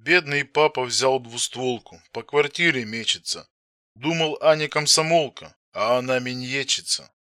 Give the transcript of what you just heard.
Бедный папа взял двустволку, по квартире мечется. Думал, Аня комсомолка, а она миньетчица.